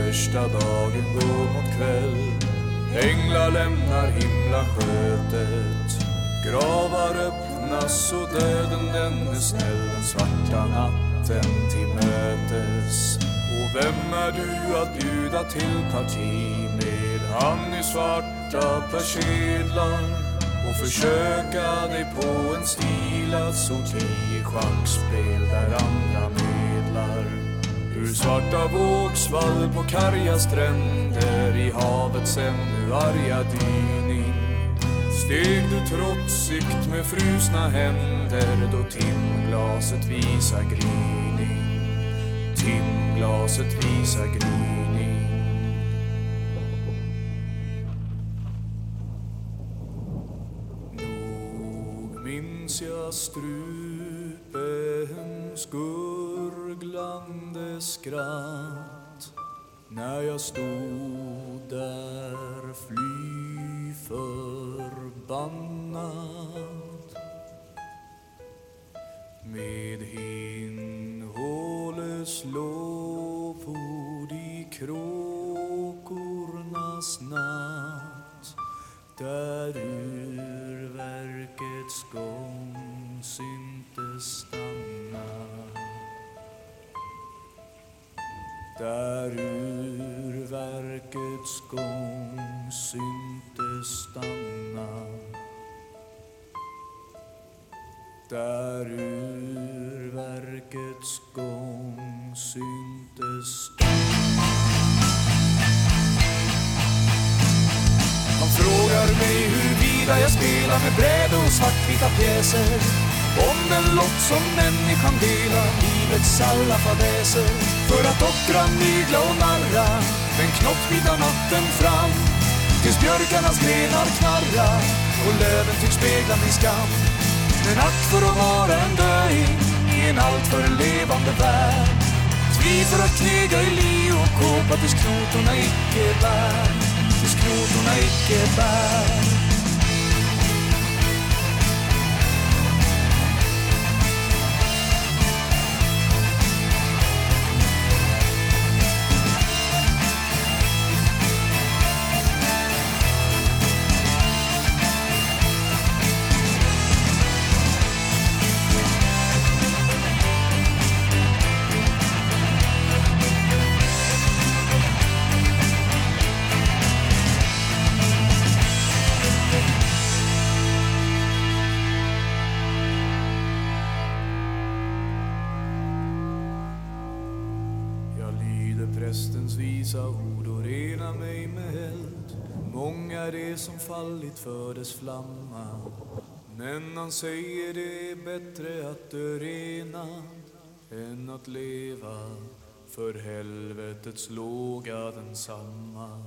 yttersta dagen går mot kväll. Änglar lämnar himlaskötet Gravar öppnas och döden den är snäll. Den svarta natten till mötes. Och vem är du att bjuda till parti med? Han i svarta persedlar och försöka dig på en stilad sorti i schackspel där andra medlar. Ur svarta vågsvall på karga stränder i havets ännu arga dyning. Steg du trotsigt med frusna händer då timglaset visar gryning. Timglaset visar gryning. Nog minns jag strupens guld gurglande skratt när jag stod där fly förbannad. Med hinnhåles lovord i kråkornas natt där urverkets gång syntes där urverkets gång syntes stanna. Där urverkets gång syntes stanna. Han frågar mig huruvida jag spelar med bräde och svartvita pjäser. Om den lott som människan delar livets alla fadäser. För att ockra, mygla och narra den knoppvita natten fram. Tills björkarnas grenar knarra och löven tycks spegla min skam. Men ack för att vara en döing i en alltför levande värld. Tvi för att knega i li och kåpa tills knotorna icke bär. Tills knotorna icke bär. Prästens visa ord och rena mig med eld. Många är det som fallit för dess flamma. Men han säger det är bättre att dö renad än att leva för helvetets låga densamma.